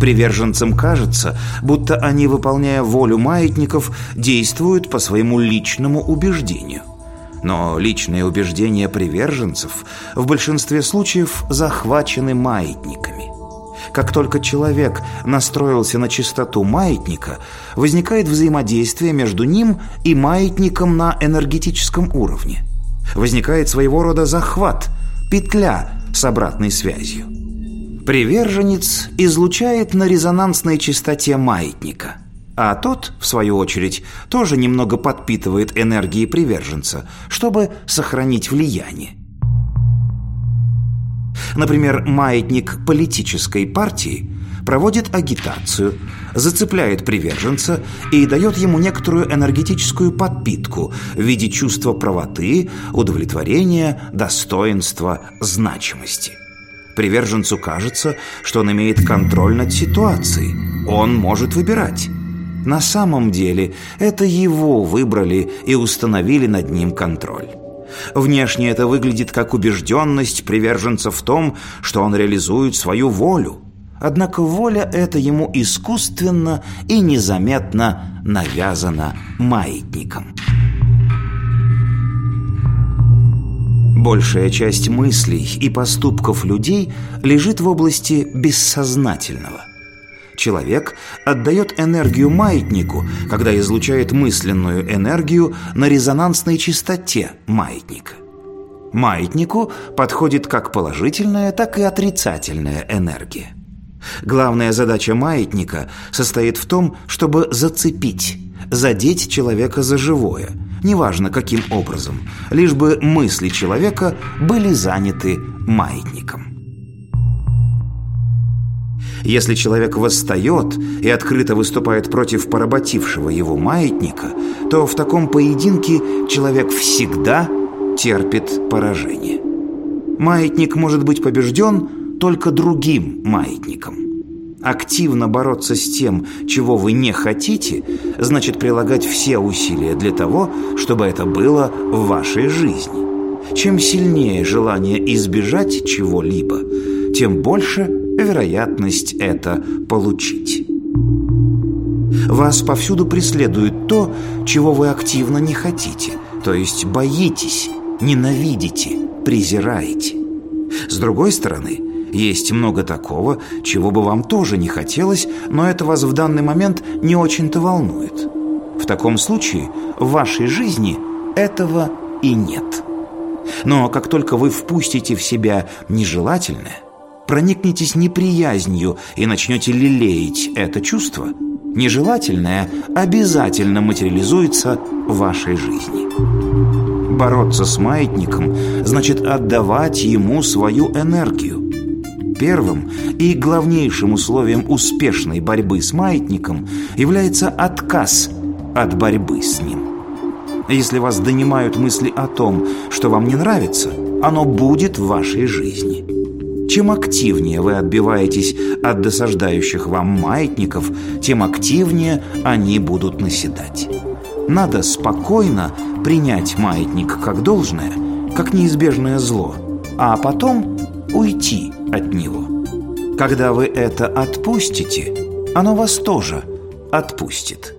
Приверженцам кажется, будто они, выполняя волю маятников, действуют по своему личному убеждению. Но личные убеждения приверженцев в большинстве случаев захвачены маятниками. Как только человек настроился на частоту маятника, возникает взаимодействие между ним и маятником на энергетическом уровне. Возникает своего рода захват, петля с обратной связью. Приверженец излучает на резонансной частоте маятника, а тот, в свою очередь, тоже немного подпитывает энергии приверженца, чтобы сохранить влияние. Например, маятник политической партии проводит агитацию, зацепляет приверженца и дает ему некоторую энергетическую подпитку в виде чувства правоты, удовлетворения, достоинства, значимости – Приверженцу кажется, что он имеет контроль над ситуацией. Он может выбирать. На самом деле это его выбрали и установили над ним контроль. Внешне это выглядит как убежденность приверженца в том, что он реализует свою волю. Однако воля эта ему искусственно и незаметно навязана маятником. Большая часть мыслей и поступков людей лежит в области бессознательного. Человек отдает энергию маятнику, когда излучает мысленную энергию на резонансной частоте маятника. Маятнику подходит как положительная, так и отрицательная энергия. Главная задача маятника состоит в том, чтобы зацепить, задеть человека за живое – неважно каким образом, лишь бы мысли человека были заняты маятником. Если человек восстает и открыто выступает против поработившего его маятника, то в таком поединке человек всегда терпит поражение. Маятник может быть побежден только другим маятником – Активно бороться с тем, чего вы не хотите, значит прилагать все усилия для того, чтобы это было в вашей жизни. Чем сильнее желание избежать чего-либо, тем больше вероятность это получить. Вас повсюду преследует то, чего вы активно не хотите, то есть боитесь, ненавидите, презираете. С другой стороны – есть много такого, чего бы вам тоже не хотелось, но это вас в данный момент не очень-то волнует. В таком случае в вашей жизни этого и нет. Но как только вы впустите в себя нежелательное, проникнетесь неприязнью и начнете лелеять это чувство, нежелательное обязательно материализуется в вашей жизни. Бороться с маятником значит отдавать ему свою энергию, Первым и главнейшим условием успешной борьбы с маятником является отказ от борьбы с ним. Если вас донимают мысли о том, что вам не нравится, оно будет в вашей жизни. Чем активнее вы отбиваетесь от досаждающих вам маятников, тем активнее они будут наседать. Надо спокойно принять маятник как должное, как неизбежное зло, а потом уйти от него. Когда вы это отпустите, оно вас тоже отпустит.